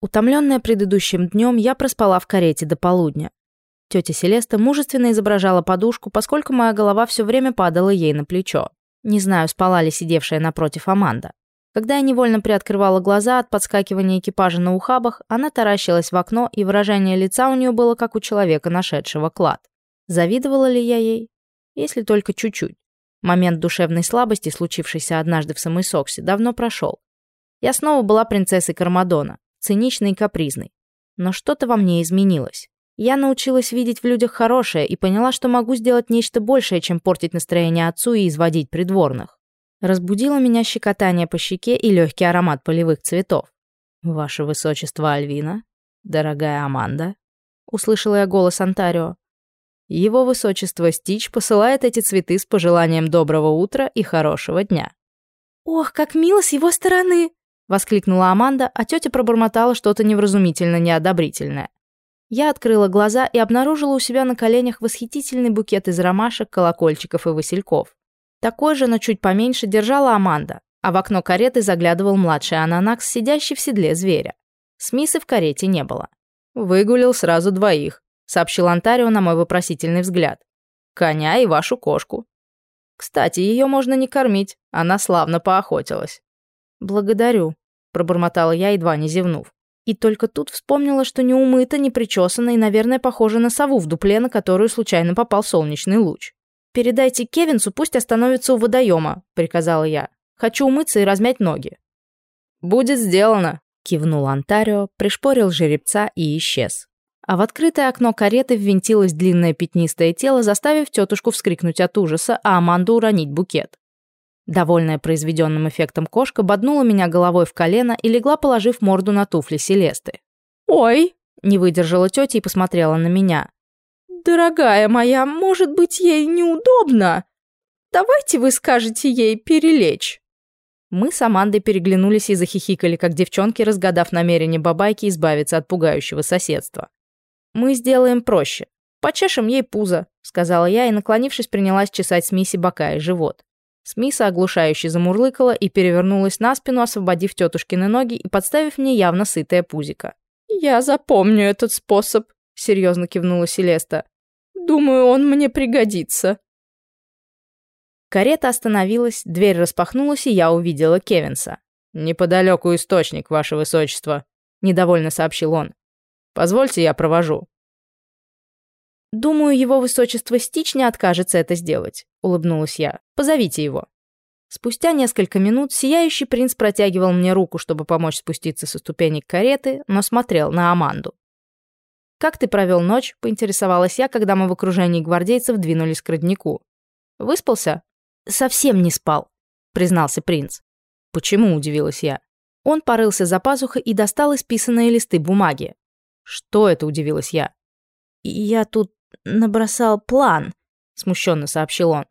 Утомленная предыдущим днем, я проспала в карете до полудня. Тетя Селеста мужественно изображала подушку, поскольку моя голова все время падала ей на плечо. Не знаю, спала ли сидевшая напротив Аманда. Когда я невольно приоткрывала глаза от подскакивания экипажа на ухабах, она таращилась в окно, и выражение лица у нее было как у человека, нашедшего клад. Завидовала ли я ей? Если только чуть-чуть. Момент душевной слабости, случившийся однажды в самой Соксе, давно прошел. Я снова была принцессой Кармадона, циничной и капризной. Но что-то во мне изменилось. Я научилась видеть в людях хорошее и поняла, что могу сделать нечто большее, чем портить настроение отцу и изводить придворных. Разбудило меня щекотание по щеке и легкий аромат полевых цветов. «Ваше высочество Альвина, дорогая Аманда», — услышала я голос Антарио. «Его высочество Стич посылает эти цветы с пожеланием доброго утра и хорошего дня». «Ох, как мило с его стороны!» — воскликнула Аманда, а тетя пробормотала что-то невразумительно неодобрительное. Я открыла глаза и обнаружила у себя на коленях восхитительный букет из ромашек, колокольчиков и васильков. Такой же, но чуть поменьше, держала Аманда, а в окно кареты заглядывал младший ананакс, сидящий в седле зверя. Смисы в карете не было. «Выгулил сразу двоих», — сообщил Антарио на мой вопросительный взгляд. «Коня и вашу кошку. Кстати, ее можно не кормить, она славно поохотилась». «Благодарю», — пробормотала я, едва не зевнув. И только тут вспомнила, что не умыта, не причесана и, наверное, похожа на сову в дупле, на которую случайно попал солнечный луч. «Передайте Кевинсу, пусть остановится у водоема», — приказала я. «Хочу умыться и размять ноги». «Будет сделано», — кивнул Антарио, пришпорил жеребца и исчез. А в открытое окно кареты ввинтилось длинное пятнистое тело, заставив тетушку вскрикнуть от ужаса, а Аманду уронить букет. Довольная произведенным эффектом кошка боднула меня головой в колено и легла, положив морду на туфли Селесты. «Ой!» — не выдержала тетя и посмотрела на меня. «Дорогая моя, может быть, ей неудобно? Давайте вы скажете ей перелечь». Мы с Амандой переглянулись и захихикали, как девчонки, разгадав намерение бабайки избавиться от пугающего соседства. «Мы сделаем проще. Почешем ей пузо», — сказала я и, наклонившись, принялась чесать с Мисси бока и живот. Смиса оглушающе замурлыкала и перевернулась на спину, освободив тетушкины ноги и подставив мне явно сытое пузико. «Я запомню этот способ», — серьезно кивнула Селеста. «Думаю, он мне пригодится». Карета остановилась, дверь распахнулась, и я увидела Кевинса. «Неподалеку источник, ваше высочество», — недовольно сообщил он. «Позвольте, я провожу». «Думаю, его высочество Стич не откажется это сделать», — улыбнулась я. «Позовите его». Спустя несколько минут сияющий принц протягивал мне руку, чтобы помочь спуститься со ступенек кареты, но смотрел на Аманду. «Как ты провел ночь?» — поинтересовалась я, когда мы в окружении гвардейцев двинулись к роднику. «Выспался?» «Совсем не спал», — признался принц. «Почему?» — удивилась я. Он порылся за пазухой и достал исписанные листы бумаги. «Что это?» — удивилась я. «Я тут набросал план», — смущенно сообщил он.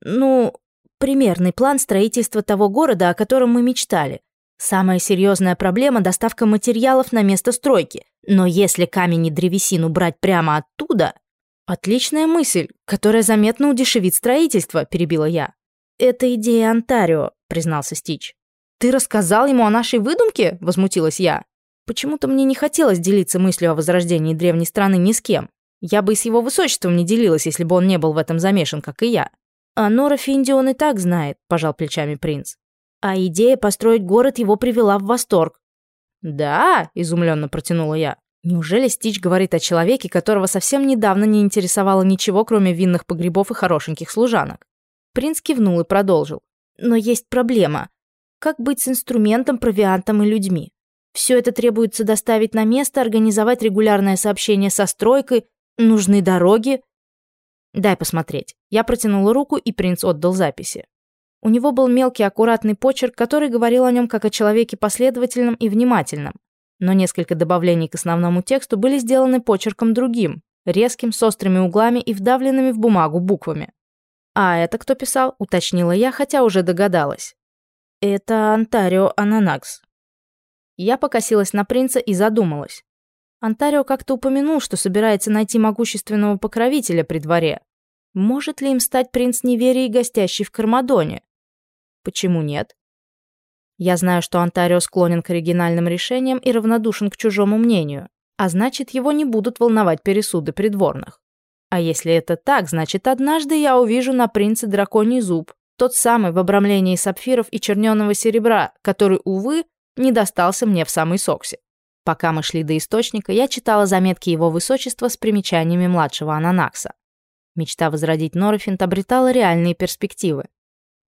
«Ну, примерный план строительства того города, о котором мы мечтали. Самая серьезная проблема — доставка материалов на место стройки. Но если камень и древесину брать прямо оттуда... Отличная мысль, которая заметно удешевит строительство, перебила я. Это идея Онтарио, признался Стич. Ты рассказал ему о нашей выдумке? Возмутилась я. Почему-то мне не хотелось делиться мыслью о возрождении древней страны ни с кем. Я бы и с его высочеством не делилась, если бы он не был в этом замешан, как и я. А Нора Финди он и так знает, пожал плечами принц. А идея построить город его привела в восторг. Да, изумленно протянула я. Неужели Стич говорит о человеке, которого совсем недавно не интересовало ничего, кроме винных погребов и хорошеньких служанок? Принц кивнул и продолжил. Но есть проблема. Как быть с инструментом, провиантом и людьми? Все это требуется доставить на место, организовать регулярное сообщение со стройкой, Нужны дороги? Дай посмотреть. Я протянула руку, и принц отдал записи. У него был мелкий аккуратный почерк, который говорил о нем как о человеке последовательном и внимательном. Но несколько добавлений к основному тексту были сделаны почерком другим, резким, с острыми углами и вдавленными в бумагу буквами. «А это кто писал?» — уточнила я, хотя уже догадалась. «Это Антарио Ананакс». Я покосилась на принца и задумалась. Антарио как-то упомянул, что собирается найти могущественного покровителя при дворе. Может ли им стать принц Неверии, гостящий в Кармадоне? Почему нет? Я знаю, что Онтарио склонен к оригинальным решениям и равнодушен к чужому мнению, а значит, его не будут волновать пересуды придворных. А если это так, значит, однажды я увижу на принце драконий зуб, тот самый в обрамлении сапфиров и черненого серебра, который, увы, не достался мне в самой соксе. Пока мы шли до источника, я читала заметки его высочества с примечаниями младшего Ананакса. Мечта возродить Норфинт обретала реальные перспективы.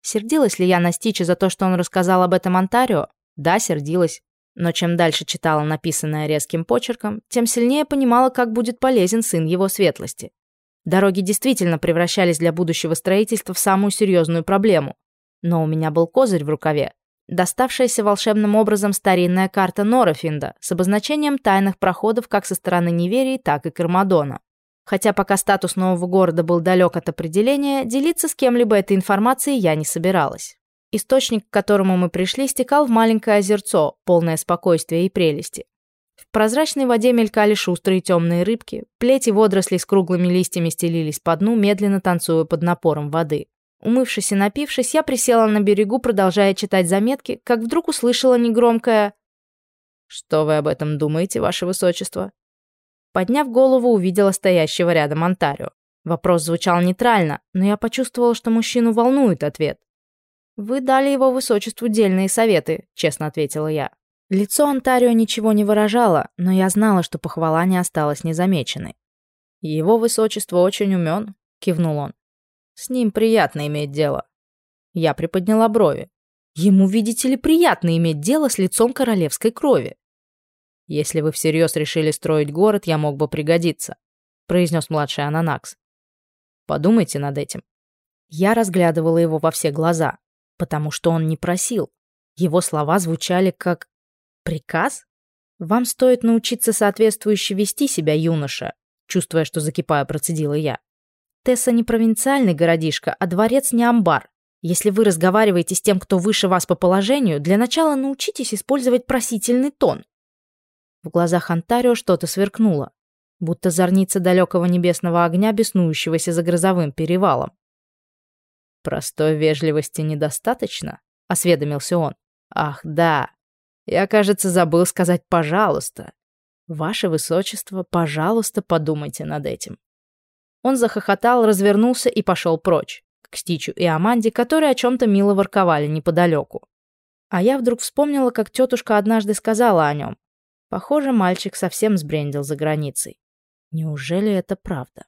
Сердилась ли я на Стича за то, что он рассказал об этом Онтарио? Да, сердилась. Но чем дальше читала написанное резким почерком, тем сильнее понимала, как будет полезен сын его светлости. Дороги действительно превращались для будущего строительства в самую серьезную проблему. Но у меня был козырь в рукаве. Доставшаяся волшебным образом старинная карта Норофинда с обозначением тайных проходов как со стороны Неверии, так и Кармадона. Хотя пока статус нового города был далек от определения, делиться с кем-либо этой информацией я не собиралась. Источник, к которому мы пришли, стекал в маленькое озерцо, полное спокойствия и прелести. В прозрачной воде мелькали шустрые темные рыбки, плети водорослей с круглыми листьями стелились по дну, медленно танцуя под напором воды. Умывшись и напившись, я присела на берегу, продолжая читать заметки, как вдруг услышала негромкое «Что вы об этом думаете, ваше высочество?» Подняв голову, увидела стоящего рядом Онтарио. Вопрос звучал нейтрально, но я почувствовала, что мужчину волнует ответ. «Вы дали его высочеству дельные советы», — честно ответила я. Лицо Онтарио ничего не выражало, но я знала, что похвала не осталась незамеченной. «Его высочество очень умен», — кивнул он. «С ним приятно иметь дело». Я приподняла брови. Ему, видите ли, приятно иметь дело с лицом королевской крови. «Если вы всерьез решили строить город, я мог бы пригодиться», — произнес младший Ананакс. «Подумайте над этим». Я разглядывала его во все глаза, потому что он не просил. Его слова звучали как «приказ». «Вам стоит научиться соответствующе вести себя, юноша», чувствуя, что закипаю, процедила я. «Тесса не провинциальный городишко, а дворец не амбар. Если вы разговариваете с тем, кто выше вас по положению, для начала научитесь использовать просительный тон. В глазах Антарио что-то сверкнуло, будто зорница далекого небесного огня, беснующегося за грозовым перевалом. «Простой вежливости недостаточно?» — осведомился он. «Ах, да. Я, кажется, забыл сказать «пожалуйста». Ваше Высочество, пожалуйста, подумайте над этим». Он захохотал, развернулся и пошел прочь, к Стичу и Аманде, которые о чем-то мило ворковали неподалеку. А я вдруг вспомнила, как тетушка однажды сказала о нем. Похоже, мальчик совсем сбрендил за границей. Неужели это правда?